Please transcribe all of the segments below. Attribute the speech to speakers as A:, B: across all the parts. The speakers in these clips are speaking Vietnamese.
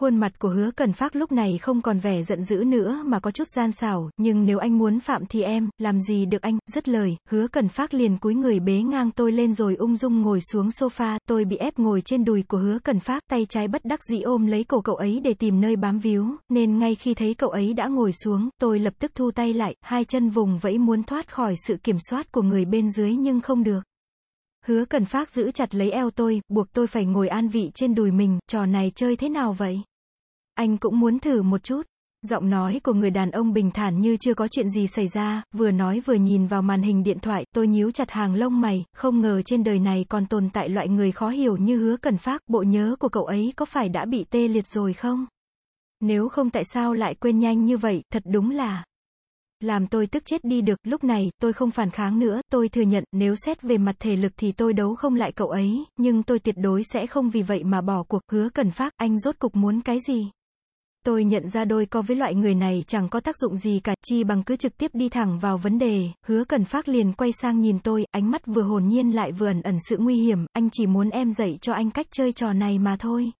A: Khuôn mặt của hứa cần phát lúc này không còn vẻ giận dữ nữa mà có chút gian xảo, nhưng nếu anh muốn phạm thì em, làm gì được anh, dứt lời, hứa cần phát liền cúi người bế ngang tôi lên rồi ung dung ngồi xuống sofa, tôi bị ép ngồi trên đùi của hứa cần phát, tay trái bất đắc dĩ ôm lấy cổ cậu ấy để tìm nơi bám víu, nên ngay khi thấy cậu ấy đã ngồi xuống, tôi lập tức thu tay lại, hai chân vùng vẫy muốn thoát khỏi sự kiểm soát của người bên dưới nhưng không được. Hứa cần phát giữ chặt lấy eo tôi, buộc tôi phải ngồi an vị trên đùi mình, trò này chơi thế nào vậy? Anh cũng muốn thử một chút. Giọng nói của người đàn ông bình thản như chưa có chuyện gì xảy ra, vừa nói vừa nhìn vào màn hình điện thoại, tôi nhíu chặt hàng lông mày, không ngờ trên đời này còn tồn tại loại người khó hiểu như hứa cần phát, bộ nhớ của cậu ấy có phải đã bị tê liệt rồi không? Nếu không tại sao lại quên nhanh như vậy, thật đúng là... Làm tôi tức chết đi được, lúc này, tôi không phản kháng nữa, tôi thừa nhận, nếu xét về mặt thể lực thì tôi đấu không lại cậu ấy, nhưng tôi tuyệt đối sẽ không vì vậy mà bỏ cuộc, hứa cần phát, anh rốt cục muốn cái gì? Tôi nhận ra đôi co với loại người này chẳng có tác dụng gì cả, chi bằng cứ trực tiếp đi thẳng vào vấn đề, hứa cần phát liền quay sang nhìn tôi, ánh mắt vừa hồn nhiên lại vừa ẩn ẩn sự nguy hiểm, anh chỉ muốn em dạy cho anh cách chơi trò này mà thôi.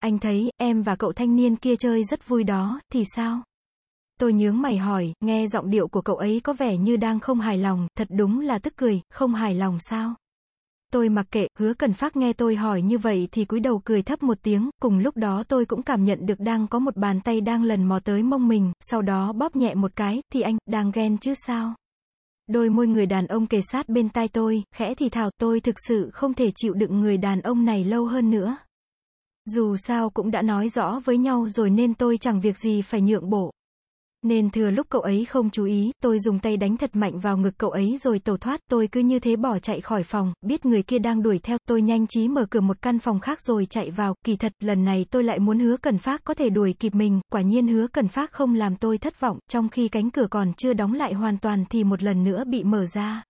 A: Anh thấy, em và cậu thanh niên kia chơi rất vui đó, thì sao? Tôi nhướng mày hỏi, nghe giọng điệu của cậu ấy có vẻ như đang không hài lòng, thật đúng là tức cười, không hài lòng sao? Tôi mặc kệ, hứa cần phát nghe tôi hỏi như vậy thì cúi đầu cười thấp một tiếng, cùng lúc đó tôi cũng cảm nhận được đang có một bàn tay đang lần mò tới mông mình, sau đó bóp nhẹ một cái, thì anh, đang ghen chứ sao? Đôi môi người đàn ông kề sát bên tai tôi, khẽ thì thào, tôi thực sự không thể chịu đựng người đàn ông này lâu hơn nữa. Dù sao cũng đã nói rõ với nhau rồi nên tôi chẳng việc gì phải nhượng bộ. Nên thừa lúc cậu ấy không chú ý, tôi dùng tay đánh thật mạnh vào ngực cậu ấy rồi tẩu thoát, tôi cứ như thế bỏ chạy khỏi phòng, biết người kia đang đuổi theo, tôi nhanh trí mở cửa một căn phòng khác rồi chạy vào, kỳ thật, lần này tôi lại muốn hứa cần phát có thể đuổi kịp mình, quả nhiên hứa cần phát không làm tôi thất vọng, trong khi cánh cửa còn chưa đóng lại hoàn toàn thì một lần nữa bị mở ra.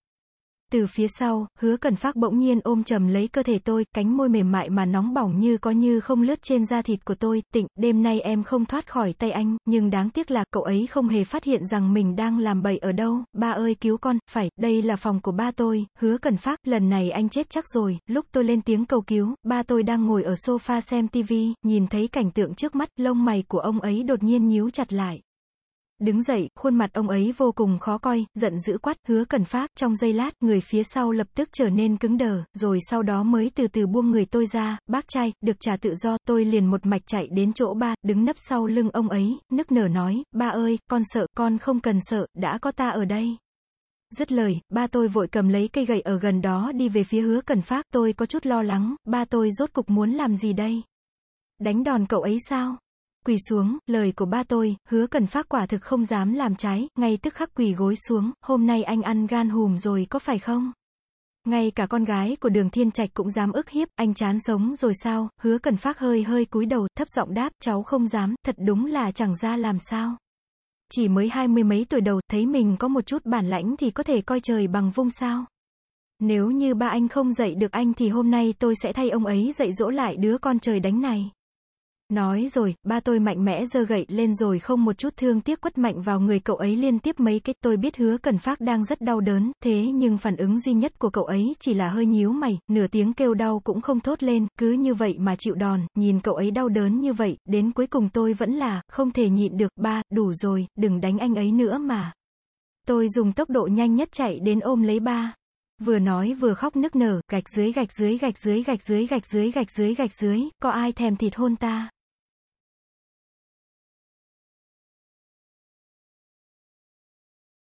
A: Từ phía sau, hứa cần phát bỗng nhiên ôm chầm lấy cơ thể tôi, cánh môi mềm mại mà nóng bỏng như có như không lướt trên da thịt của tôi, tịnh, đêm nay em không thoát khỏi tay anh, nhưng đáng tiếc là cậu ấy không hề phát hiện rằng mình đang làm bậy ở đâu, ba ơi cứu con, phải, đây là phòng của ba tôi, hứa cần phát, lần này anh chết chắc rồi, lúc tôi lên tiếng cầu cứu, ba tôi đang ngồi ở sofa xem tivi, nhìn thấy cảnh tượng trước mắt, lông mày của ông ấy đột nhiên nhíu chặt lại. Đứng dậy, khuôn mặt ông ấy vô cùng khó coi, giận dữ quát, hứa cần phát, trong giây lát, người phía sau lập tức trở nên cứng đờ, rồi sau đó mới từ từ buông người tôi ra, bác trai, được trả tự do, tôi liền một mạch chạy đến chỗ ba, đứng nấp sau lưng ông ấy, nức nở nói, ba ơi, con sợ, con không cần sợ, đã có ta ở đây. Dứt lời, ba tôi vội cầm lấy cây gậy ở gần đó đi về phía hứa cần phát, tôi có chút lo lắng, ba tôi rốt cục muốn làm gì đây? Đánh đòn cậu ấy sao? Quỳ xuống, lời của ba tôi, hứa cần phát quả thực không dám làm trái, ngay tức khắc quỳ gối xuống, hôm nay anh ăn gan hùm rồi có phải không? Ngay cả con gái của đường thiên trạch cũng dám ức hiếp, anh chán sống rồi sao, hứa cần phát hơi hơi cúi đầu, thấp giọng đáp, cháu không dám, thật đúng là chẳng ra làm sao. Chỉ mới hai mươi mấy tuổi đầu, thấy mình có một chút bản lãnh thì có thể coi trời bằng vung sao. Nếu như ba anh không dạy được anh thì hôm nay tôi sẽ thay ông ấy dạy dỗ lại đứa con trời đánh này. Nói rồi, ba tôi mạnh mẽ giơ gậy lên rồi không một chút thương tiếc quất mạnh vào người cậu ấy liên tiếp mấy cái, tôi biết hứa cần phát đang rất đau đớn, thế nhưng phản ứng duy nhất của cậu ấy chỉ là hơi nhíu mày, nửa tiếng kêu đau cũng không thốt lên, cứ như vậy mà chịu đòn, nhìn cậu ấy đau đớn như vậy, đến cuối cùng tôi vẫn là, không thể nhịn được, ba, đủ rồi, đừng đánh anh ấy nữa mà. Tôi dùng tốc độ nhanh nhất chạy đến ôm lấy ba. Vừa nói vừa khóc nức nở, gạch dưới gạch dưới gạch dưới gạch dưới gạch dưới gạch dưới gạch dưới, có ai thèm thịt hôn ta.